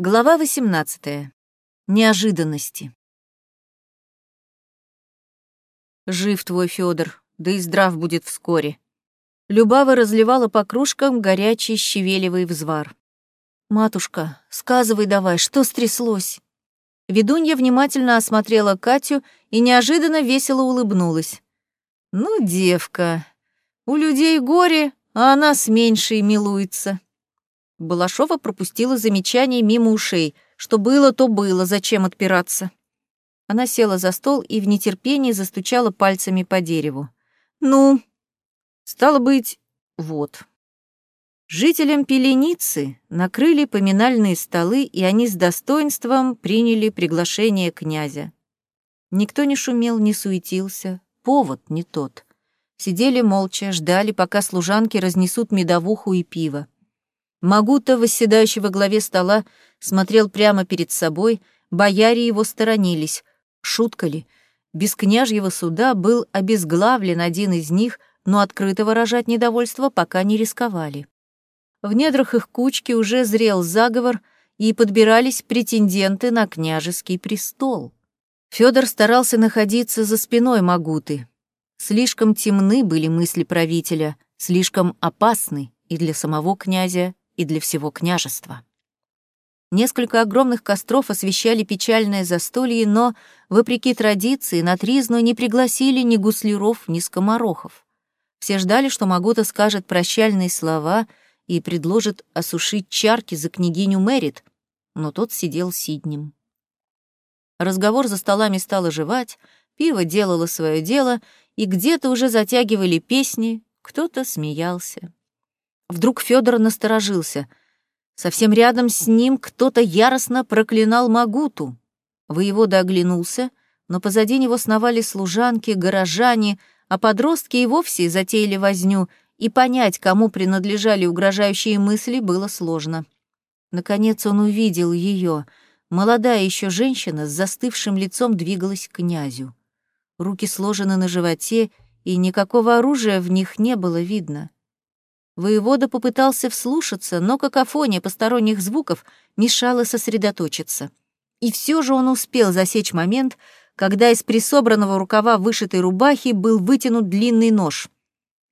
Глава 18. Неожиданности. Жив твой Федор, да и здрав будет вскоре. Любава разливала по кружкам горячий щавелевый взвар. «Матушка, сказывай давай, что стряслось?» Ведунья внимательно осмотрела Катю и неожиданно весело улыбнулась. «Ну, девка, у людей горе, а она с меньшей милуется». Балашова пропустила замечание мимо ушей. Что было, то было, зачем отпираться? Она села за стол и в нетерпении застучала пальцами по дереву. «Ну, стало быть, вот». Жителям Пеленицы накрыли поминальные столы, и они с достоинством приняли приглашение князя. Никто не шумел, не суетился, повод не тот. Сидели молча, ждали, пока служанки разнесут медовуху и пиво. Магута, восседающий во главе стола, смотрел прямо перед собой, бояре его сторонились. Шутка ли? Без княжьего суда был обезглавлен один из них, но открыто выражать недовольство пока не рисковали. В недрах их кучки уже зрел заговор, и подбирались претенденты на княжеский престол. Фёдор старался находиться за спиной Магуты. Слишком темны были мысли правителя, слишком опасны и для самого князя, и для всего княжества. Несколько огромных костров освещали печальное застолье, но, вопреки традиции, на тризну не пригласили ни гусляров, ни скоморохов. Все ждали, что Магута скажет прощальные слова и предложит осушить чарки за княгиню Мэрит, но тот сидел сиднем. Разговор за столами стал оживать, пиво делало свое дело, и где-то уже затягивали песни, кто-то смеялся. Вдруг Федор насторожился. Совсем рядом с ним кто-то яростно проклинал Магуту. Воевода оглянулся, но позади него сновали служанки, горожане, а подростки и вовсе затеяли возню, и понять, кому принадлежали угрожающие мысли, было сложно. Наконец он увидел ее. Молодая еще женщина с застывшим лицом двигалась к князю. Руки сложены на животе, и никакого оружия в них не было видно. Воевода попытался вслушаться, но какофония посторонних звуков мешала сосредоточиться. И все же он успел засечь момент, когда из присобранного рукава вышитой рубахи был вытянут длинный нож.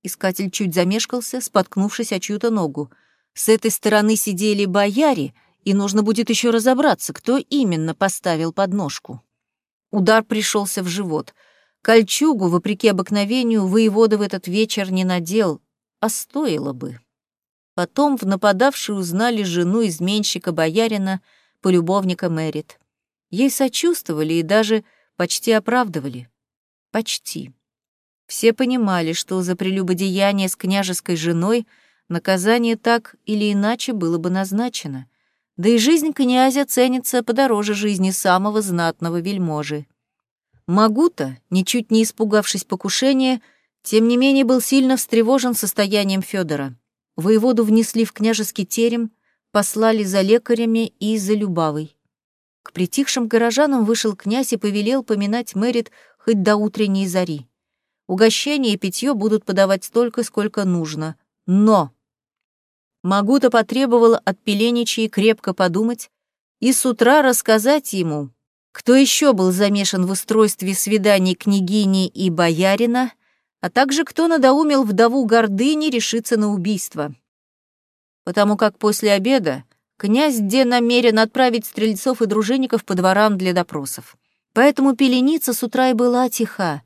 Искатель чуть замешкался, споткнувшись о чью-то ногу. С этой стороны сидели бояре, и нужно будет еще разобраться, кто именно поставил подножку. Удар пришелся в живот. Кольчугу, вопреки обыкновению, воевода в этот вечер не надел, а стоило бы. Потом в нападавшей узнали жену изменщика боярина, полюбовника Мэрит. Ей сочувствовали и даже почти оправдывали. Почти. Все понимали, что за прелюбодеяние с княжеской женой наказание так или иначе было бы назначено. Да и жизнь князя ценится подороже жизни самого знатного вельможи. Магута, ничуть не испугавшись покушения, тем не менее был сильно встревожен состоянием Федора. Воеводу внесли в княжеский терем, послали за лекарями и за Любавой. К притихшим горожанам вышел князь и повелел поминать Мэрит хоть до утренней зари. Угощение и питье будут подавать столько, сколько нужно. Но! Магута потребовала от Пеленичей крепко подумать и с утра рассказать ему, кто еще был замешан в устройстве свиданий княгини и боярина — а также кто надоумил вдову гордыни решиться на убийство. Потому как после обеда князь Де намерен отправить стрельцов и дружинников по дворам для допросов. Поэтому пеленица с утра и была тиха.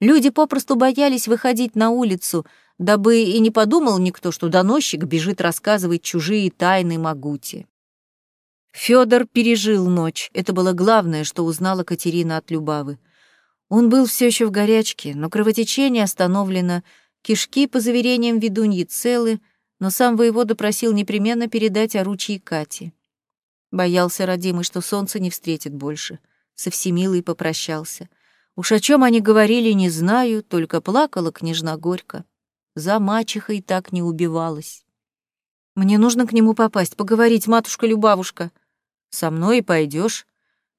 Люди попросту боялись выходить на улицу, дабы и не подумал никто, что доносчик бежит рассказывать чужие тайны Магути. Фёдор пережил ночь. Это было главное, что узнала Катерина от Любавы. Он был все еще в горячке, но кровотечение остановлено, кишки, по заверениям ведуньи, целы, но сам воевода просил непременно передать оручье Кате. Боялся родимый, что солнце не встретит больше. Со всемилой попрощался. Уж о чем они говорили, не знаю, только плакала княжна горько. За мачехой так не убивалась. Мне нужно к нему попасть, поговорить, матушка-любавушка. Со мной и пойдешь.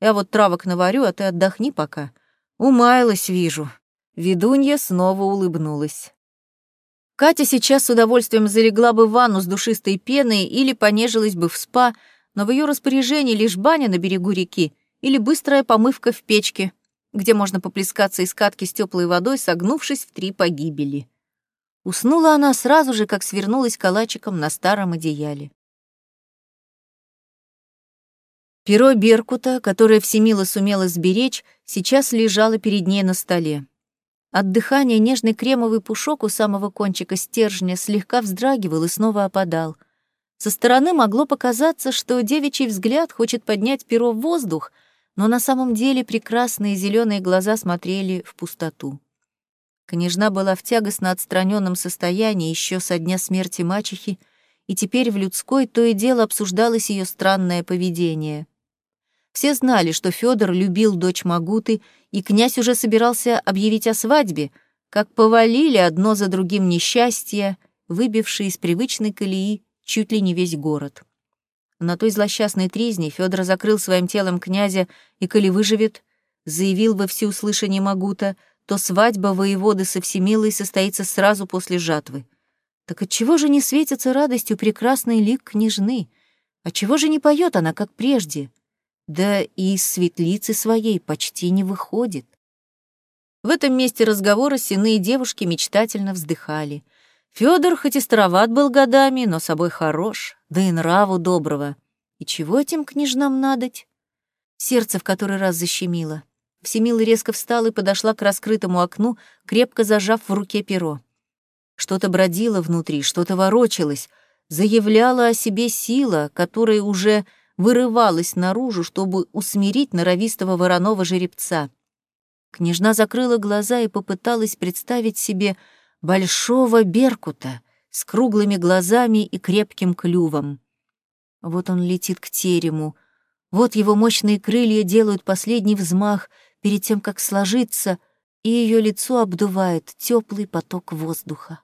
Я вот травок наварю, а ты отдохни пока. Умаялась, вижу. Ведунья снова улыбнулась. Катя сейчас с удовольствием залегла бы в ванну с душистой пеной или понежилась бы в спа, но в ее распоряжении лишь баня на берегу реки или быстрая помывка в печке, где можно поплескаться из катки с теплой водой, согнувшись в три погибели. Уснула она сразу же, как свернулась калачиком на старом одеяле. Перо Беркута, которое Всемила сумела сберечь, сейчас лежало перед ней на столе. От дыхания нежный кремовый пушок у самого кончика стержня слегка вздрагивал и снова опадал. Со стороны могло показаться, что девичий взгляд хочет поднять перо в воздух, но на самом деле прекрасные зеленые глаза смотрели в пустоту. Княжна была в тягостно отстраненном состоянии еще со дня смерти мачехи, и теперь в людской то и дело обсуждалось ее странное поведение. Все знали, что Федор любил дочь Магуты, и князь уже собирался объявить о свадьбе, как повалили одно за другим несчастья, выбившие из привычной колеи чуть ли не весь город. На той злосчастной тризне Федор закрыл своим телом князя, и, коли выживет, заявил во всеуслышание Магута, то свадьба воеводы со Всемилой состоится сразу после жатвы. Так отчего же не светится радостью прекрасный лик княжны? Отчего же не поет она, как прежде? Да и из светлицы своей почти не выходит. В этом месте разговора синые девушки мечтательно вздыхали. Фёдор хоть и староват был годами, но собой хорош, да и нраву доброго. И чего этим княжнам надоть? Сердце в который раз защемило. Всемила резко встала и подошла к раскрытому окну, крепко зажав в руке перо. Что-то бродило внутри, что-то ворочалось, заявляла о себе сила, которая уже вырывалась наружу, чтобы усмирить норовистого вороного жеребца. Княжна закрыла глаза и попыталась представить себе большого беркута с круглыми глазами и крепким клювом. Вот он летит к терему, вот его мощные крылья делают последний взмах перед тем, как сложиться, и ее лицо обдувает теплый поток воздуха.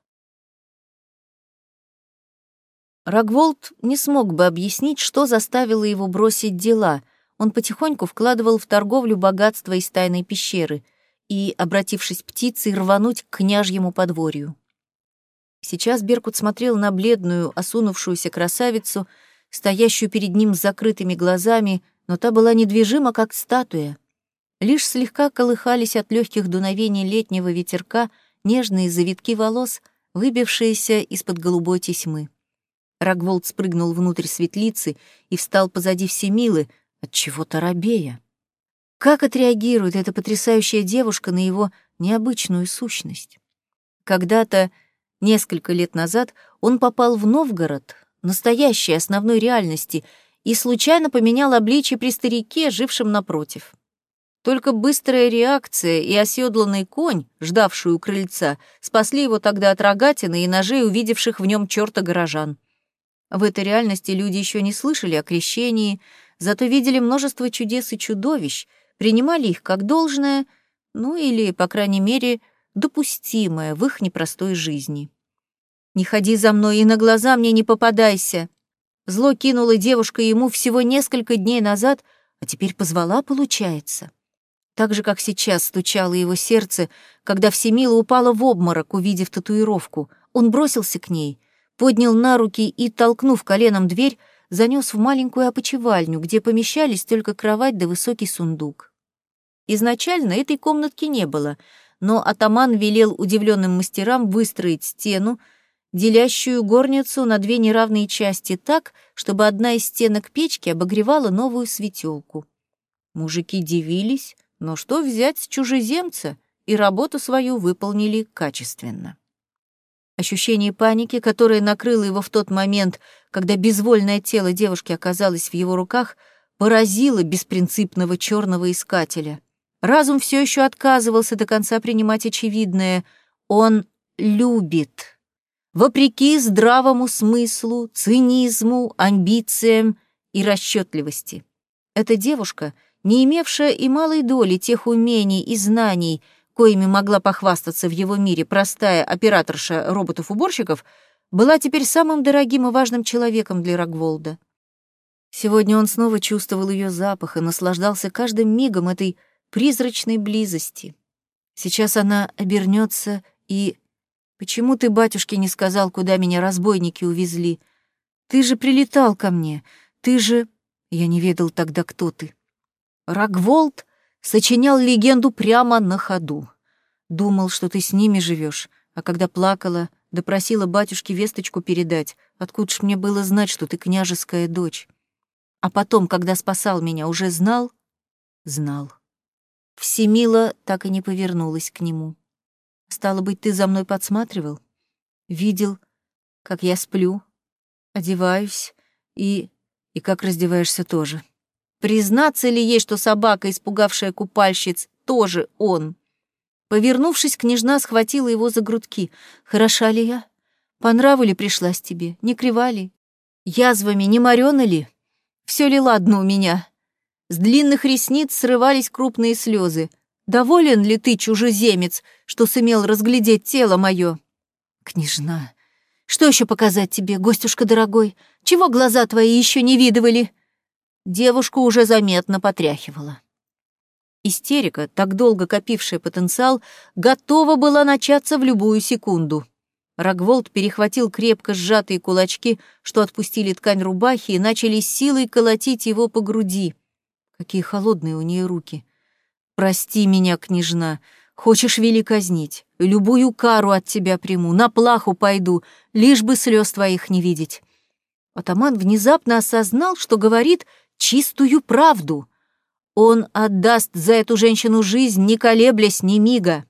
Рогволд не смог бы объяснить, что заставило его бросить дела. Он потихоньку вкладывал в торговлю богатство из тайной пещеры и, обратившись птицей, рвануть к княжьему подворью. Сейчас Беркут смотрел на бледную, осунувшуюся красавицу, стоящую перед ним с закрытыми глазами, но та была недвижима, как статуя. Лишь слегка колыхались от легких дуновений летнего ветерка нежные завитки волос, выбившиеся из-под голубой тесьмы. Рогволд спрыгнул внутрь светлицы и встал позади Всемилы, от чего-то робея. Как отреагирует эта потрясающая девушка на его необычную сущность? Когда-то, несколько лет назад, он попал в Новгород, настоящей основной реальности, и случайно поменял обличие при старике, жившем напротив. Только быстрая реакция и оседланный конь, ждавший у крыльца, спасли его тогда от рогатины и ножей, увидевших в нем черта горожан. В этой реальности люди еще не слышали о крещении, зато видели множество чудес и чудовищ, принимали их как должное, ну или, по крайней мере, допустимое в их непростой жизни. «Не ходи за мной и на глаза мне не попадайся!» Зло кинула девушка ему всего несколько дней назад, а теперь позвала, получается. Так же, как сейчас стучало его сердце, когда Всемила упала в обморок, увидев татуировку. Он бросился к ней, поднял на руки и, толкнув коленом дверь, занес в маленькую опочивальню, где помещались только кровать да высокий сундук. Изначально этой комнатки не было, но атаман велел удивленным мастерам выстроить стену, делящую горницу на две неравные части так, чтобы одна из стенок печки обогревала новую светелку. Мужики дивились, но что взять с чужеземца, и работу свою выполнили качественно. Ощущение паники, которое накрыло его в тот момент, когда безвольное тело девушки оказалось в его руках, поразило беспринципного черного искателя. Разум все еще отказывался до конца принимать очевидное. Он любит. Вопреки здравому смыслу, цинизму, амбициям и расчетливости. Эта девушка, не имевшая и малой доли тех умений и знаний, коими могла похвастаться в его мире простая операторша роботов-уборщиков, была теперь самым дорогим и важным человеком для Рогволда. Сегодня он снова чувствовал ее запах и наслаждался каждым мигом этой призрачной близости. Сейчас она обернется и... «Почему ты, батюшке, не сказал, куда меня разбойники увезли? Ты же прилетал ко мне, ты же...» Я не ведал тогда, кто ты. Рогволд сочинял легенду прямо на ходу. Думал, что ты с ними живешь, а когда плакала, допросила батюшке весточку передать, откуда ж мне было знать, что ты княжеская дочь. А потом, когда спасал меня, уже знал? Знал. Всемила так и не повернулась к нему. Стало быть, ты за мной подсматривал? Видел, как я сплю, одеваюсь и... и как раздеваешься тоже. Признаться ли ей, что собака, испугавшая купальщиц, тоже он? Повернувшись, княжна схватила его за грудки. «Хороша ли я? По нраву ли пришлась тебе? Не крива ли? Язвами не морёна ли? Все ли ладно у меня?» С длинных ресниц срывались крупные слезы. «Доволен ли ты, чужеземец, что сумел разглядеть тело мое?» «Княжна, что еще показать тебе, гостюшка дорогой? Чего глаза твои еще не видывали?» Девушку уже заметно потряхивала. Истерика, так долго копившая потенциал, готова была начаться в любую секунду. Рогволд перехватил крепко сжатые кулачки, что отпустили ткань рубахи, и начали силой колотить его по груди. Какие холодные у нее руки. «Прости меня, княжна. Хочешь вели казнить? Любую кару от тебя приму, на плаху пойду, лишь бы слез твоих не видеть». Атаман внезапно осознал, что говорит чистую правду — он отдаст за эту женщину жизнь, не колеблясь ни мига.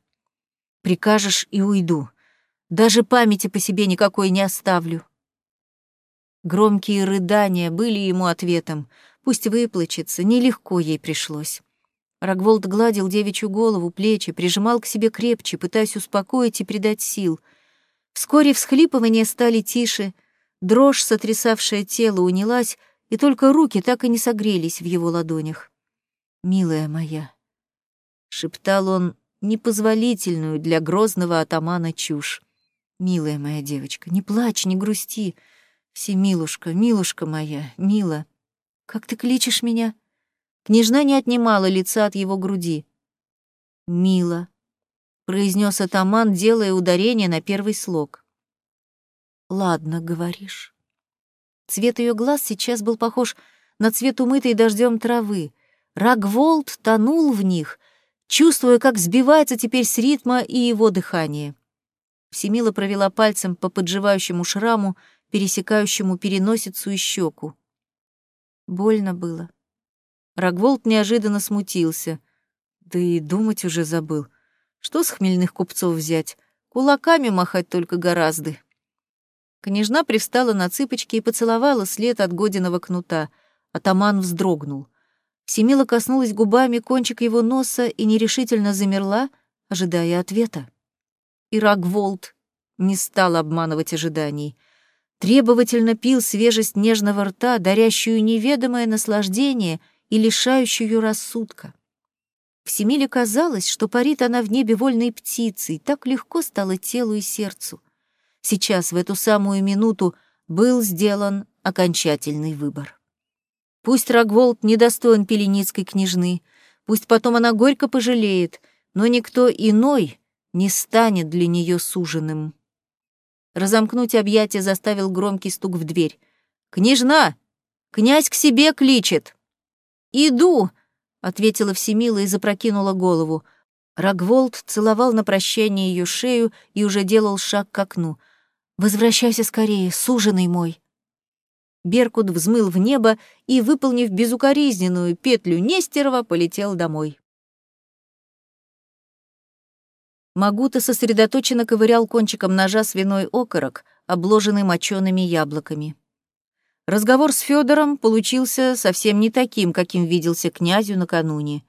Прикажешь и уйду. Даже памяти по себе никакой не оставлю. Громкие рыдания были ему ответом. Пусть выплачется, нелегко ей пришлось. Рогволд гладил девичью голову, плечи, прижимал к себе крепче, пытаясь успокоить и придать сил. Вскоре всхлипывания стали тише, дрожь, сотрясавшая тело, унялась, и только руки так и не согрелись в его ладонях милая моя», — шептал он непозволительную для грозного атамана чушь. «Милая моя девочка, не плачь, не грусти. Всемилушка, милушка моя, мила. Как ты кличешь меня?» Княжна не отнимала лица от его груди. «Мила», — произнес атаман, делая ударение на первый слог. «Ладно, говоришь». Цвет ее глаз сейчас был похож на цвет умытой дождем травы, Рагволд тонул в них, чувствуя, как сбивается теперь с ритма и его дыхание. Всемила провела пальцем по подживающему шраму, пересекающему переносицу и щеку. Больно было. Рагволд неожиданно смутился. Да и думать уже забыл. Что с хмельных купцов взять? Кулаками махать только гораздо. Княжна привстала на цыпочки и поцеловала след от Годиного кнута. Атаман вздрогнул. Семила коснулась губами кончик его носа и нерешительно замерла, ожидая ответа. И Рагволд не стал обманывать ожиданий. Требовательно пил свежесть нежного рта, дарящую неведомое наслаждение и лишающую рассудка. В казалось, что парит она в небе вольной птицей, так легко стало телу и сердцу. Сейчас, в эту самую минуту, был сделан окончательный выбор. Пусть Рогволд недостоин пеленицкой княжны, пусть потом она горько пожалеет, но никто иной не станет для нее суженым. Разомкнуть объятия заставил громкий стук в дверь. «Княжна! Князь к себе кличет!» «Иду!» — ответила Всемила и запрокинула голову. Рогволд целовал на прощание ее шею и уже делал шаг к окну. «Возвращайся скорее, суженый мой!» Беркут взмыл в небо и, выполнив безукоризненную петлю Нестерова, полетел домой. Магута сосредоточенно ковырял кончиком ножа свиной окорок, обложенный мочеными яблоками. Разговор с Федором получился совсем не таким, каким виделся князю накануне.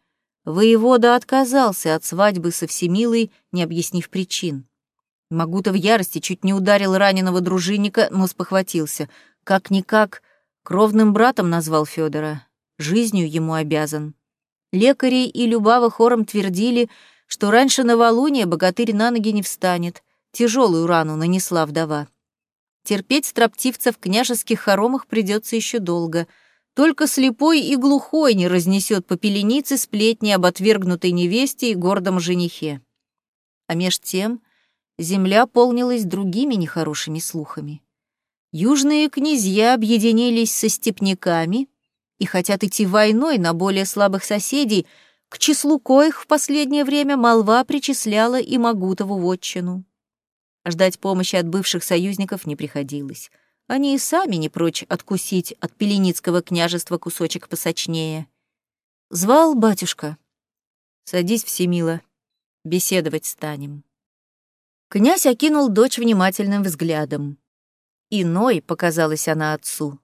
Воевода отказался от свадьбы со Всемилой, не объяснив причин. Магута в ярости чуть не ударил раненого дружинника, но спохватился. Как-никак, кровным братом назвал Федора, жизнью ему обязан. Лекари и Любава хором твердили, что раньше новолуния богатырь на ноги не встанет, тяжелую рану нанесла вдова. Терпеть строптивца в княжеских хоромах придется еще долго. Только слепой и глухой не разнесет по пеленице сплетни об отвергнутой невесте и гордом женихе. А меж тем земля полнилась другими нехорошими слухами. Южные князья объединились со степняками и хотят идти войной на более слабых соседей, к числу коих в последнее время молва причисляла и Магутову вотчину. Ждать помощи от бывших союзников не приходилось. Они и сами не прочь откусить от Пеленицкого княжества кусочек посочнее. Звал батюшка. «Садись, Всемила, беседовать станем». Князь окинул дочь внимательным взглядом. Иной показалась она отцу.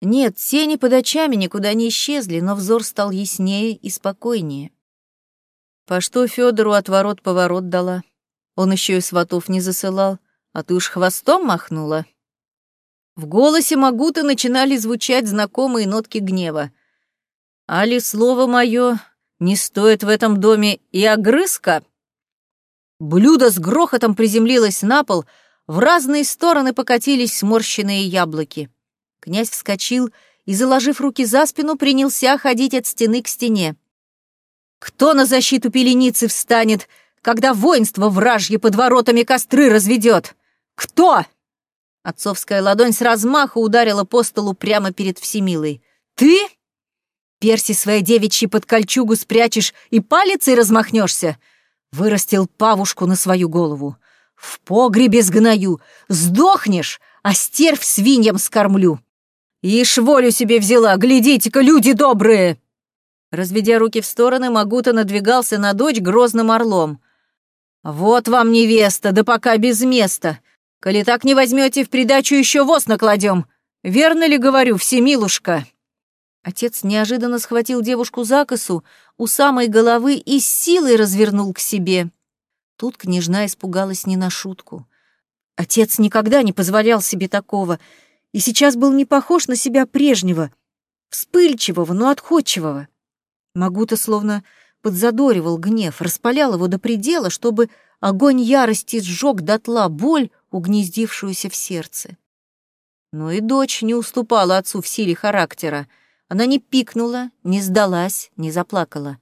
Нет, тени под очами никуда не исчезли, но взор стал яснее и спокойнее. По что Федору отворот-поворот дала? Он еще и сватов не засылал, а ты уж хвостом махнула. В голосе Магута начинали звучать знакомые нотки гнева. «Али слово мое не стоит в этом доме и огрызка?» Блюдо с грохотом приземлилось на пол, в разные стороны покатились сморщенные яблоки. Князь вскочил и, заложив руки за спину, принялся ходить от стены к стене. «Кто на защиту пеленицы встанет, когда воинство вражье под воротами костры разведет? Кто?» Отцовская ладонь с размаху ударила по столу прямо перед Всемилой. «Ты? Перси своей девичьи под кольчугу спрячешь и палицей размахнешься? Вырастил павушку на свою голову. В погребе сгною. Сдохнешь, а стервь свиньям скормлю. Ишь волю себе взяла, глядите-ка, люди добрые!» Разведя руки в стороны, Магута надвигался на дочь грозным орлом. «Вот вам невеста, да пока без места. Коли так не возьмете, в придачу еще воз накладем. Верно ли говорю, всемилушка?» Отец неожиданно схватил девушку за косу у самой головы и силой развернул к себе. Тут княжна испугалась не на шутку. Отец никогда не позволял себе такого, и сейчас был не похож на себя прежнего, вспыльчивого, но отходчивого. Магута словно подзадоривал гнев, распалял его до предела, чтобы огонь ярости сжег дотла боль, угнездившуюся в сердце. Но и дочь не уступала отцу в силе характера — она не пикнула, не сдалась, не заплакала.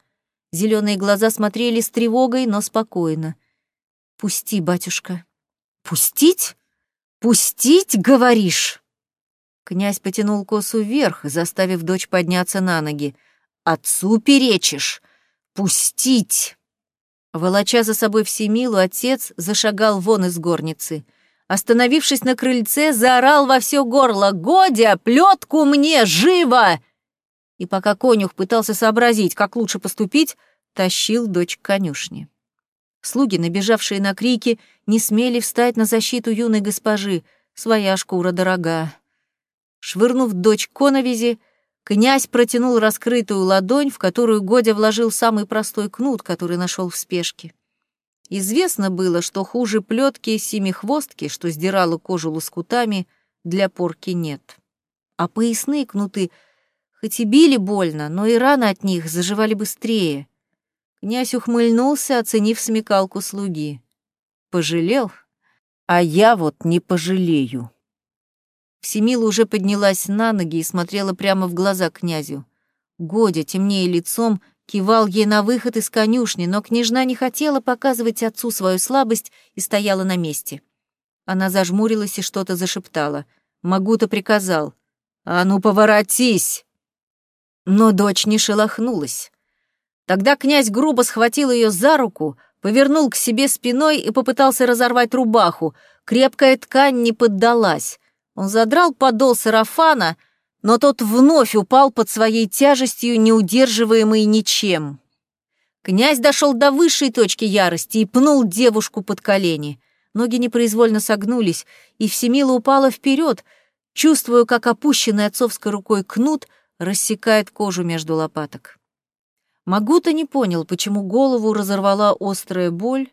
Зеленые глаза смотрели с тревогой, но спокойно. «Пусти, батюшка». «Пустить? Пустить, говоришь?» Князь потянул косу вверх, заставив дочь подняться на ноги. «Отцу перечишь! Пустить!» Волоча за собой всемилу, отец зашагал вон из горницы. Остановившись на крыльце, заорал во все горло «Годя, плетку мне, живо!» И пока конюх пытался сообразить, как лучше поступить, тащил дочь к конюшне. Слуги, набежавшие на крики, не смели встать на защиту юной госпожи, своя шкура дорога. Швырнув дочь коновизи, князь протянул раскрытую ладонь, в которую Годя вложил самый простой кнут, который нашел в спешке. Известно было, что хуже плетки семихвостки, что сдирала кожу лоскутами, для порки нет. А поясные кнуты — Хоть и били больно, но и раны от них заживали быстрее. Князь ухмыльнулся, оценив смекалку слуги. Пожалел? А я вот не пожалею. Всемила уже поднялась на ноги и смотрела прямо в глаза князю. Годя, темнее лицом, кивал ей на выход из конюшни, но княжна не хотела показывать отцу свою слабость и стояла на месте. Она зажмурилась и что-то зашептала. Магута приказал. «А ну, поворотись!» Но дочь не шелохнулась. Тогда князь грубо схватил ее за руку, повернул к себе спиной и попытался разорвать рубаху. Крепкая ткань не поддалась. Он задрал подол сарафана, но тот вновь упал под своей тяжестью, неудерживаемый ничем. Князь дошел до высшей точки ярости и пнул девушку под колени. Ноги непроизвольно согнулись, и Всемила упала вперед, чувствуя, как опущенный отцовской рукой кнут рассекает кожу между лопаток. Магута не понял, почему голову разорвала острая боль,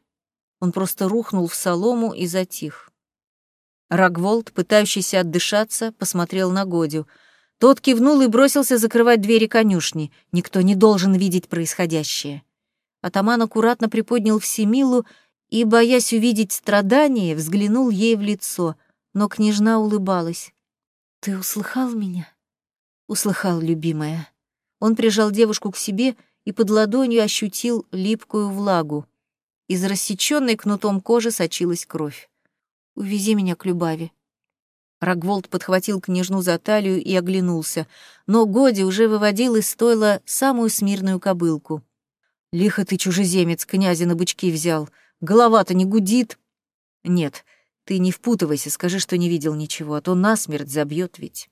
он просто рухнул в солому и затих. Рагволд, пытающийся отдышаться, посмотрел на Годю. Тот кивнул и бросился закрывать двери конюшни. Никто не должен видеть происходящее. Атаман аккуратно приподнял Всемилу и, боясь увидеть страдания, взглянул ей в лицо, но княжна улыбалась. «Ты услыхал меня?» Услыхал любимая. Он прижал девушку к себе и под ладонью ощутил липкую влагу. Из рассеченной кнутом кожи сочилась кровь. «Увези меня к Любави». Рогволд подхватил княжну за талию и оглянулся, но Годи уже выводил из стойла самую смирную кобылку. «Лихо ты, чужеземец, князя на бычки взял. Голова-то не гудит». «Нет, ты не впутывайся, скажи, что не видел ничего, а то насмерть забьет ведь».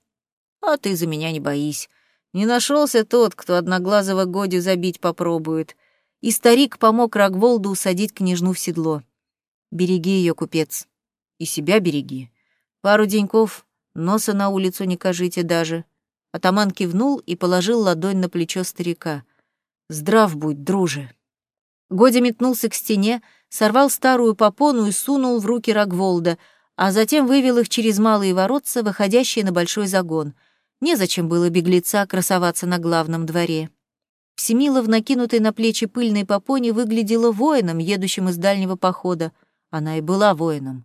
«А ты за меня не боись. Не нашелся тот, кто одноглазого Годи забить попробует». И старик помог Рогволду усадить княжну в седло. «Береги ее, купец, и себя береги». Пару деньков, носа на улицу не кажите даже. Атаман кивнул и положил ладонь на плечо старика. Здрав будь, друже. Годя метнулся к стене, сорвал старую попону и сунул в руки Рогволда, а затем вывел их через малые воротца, выходящие на большой загон. Незачем было беглеца красоваться на главном дворе. Всемилов, накинутый на плечи пыльной попоне, выглядела воином, едущим из дальнего похода. Она и была воином.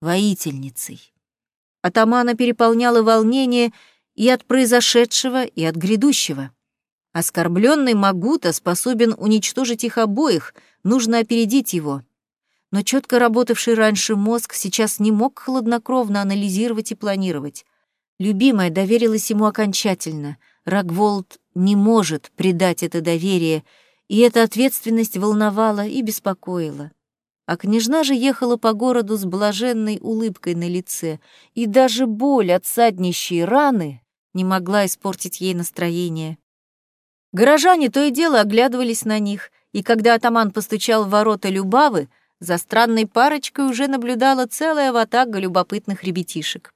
Воительницей. Атамана переполняло волнение и от произошедшего, и от грядущего. Оскорбленный Магута способен уничтожить их обоих, нужно опередить его. Но четко работавший раньше мозг сейчас не мог хладнокровно анализировать и планировать. Любимая доверилась ему окончательно. Рогволд не может предать это доверие, и эта ответственность волновала и беспокоила. А княжна же ехала по городу с блаженной улыбкой на лице, и даже боль от саднищей раны не могла испортить ей настроение. Горожане то и дело оглядывались на них, и когда атаман постучал в ворота Любавы, за странной парочкой уже наблюдала целая ватага любопытных ребятишек.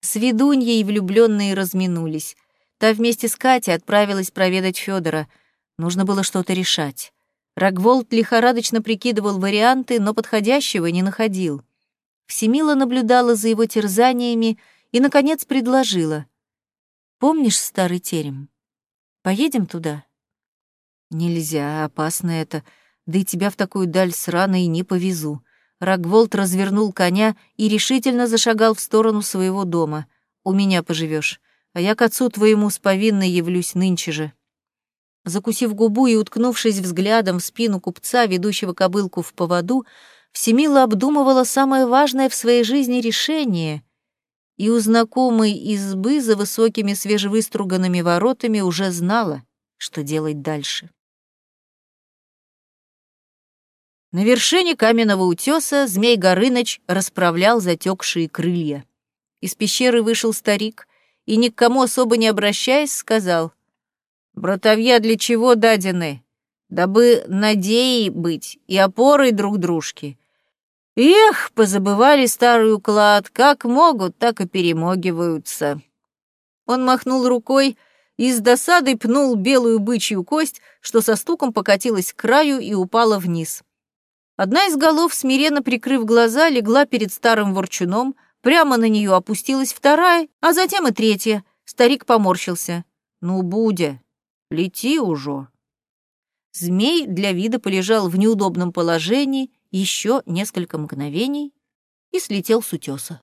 С ведуньей влюбленные разминулись. Та вместе с Катей отправилась проведать Федора. Нужно было что-то решать. Рогволд лихорадочно прикидывал варианты, но подходящего не находил. Всемила наблюдала за его терзаниями и, наконец, предложила. «Помнишь старый терем? Поедем туда?» «Нельзя, опасно это, да и тебя в такую даль срано и не повезу». Рогволд развернул коня и решительно зашагал в сторону своего дома. «У меня поживешь, а я к отцу твоему с повинной явлюсь нынче же». Закусив губу и уткнувшись взглядом в спину купца, ведущего кобылку в поводу, Всемила обдумывала самое важное в своей жизни решение, и у знакомой избы за высокими свежевыструганными воротами уже знала, что делать дальше. На вершине каменного утеса змей Горыныч расправлял затекшие крылья. Из пещеры вышел старик и, ни к кому особо не обращаясь, сказал — Братовья для чего дадены? Дабы надеей быть и опорой друг дружки. Эх, позабывали старый уклад, как могут, так и перемогиваются. Он махнул рукой и с досадой пнул белую бычью кость, что со стуком покатилась к краю и упала вниз. Одна из голов, смиренно прикрыв глаза, легла перед старым ворчуном, прямо на нее опустилась вторая, а затем и третья. Старик поморщился. «Ну, Будя, Лети уже. Змей для вида полежал в неудобном положении еще несколько мгновений и слетел с утеса.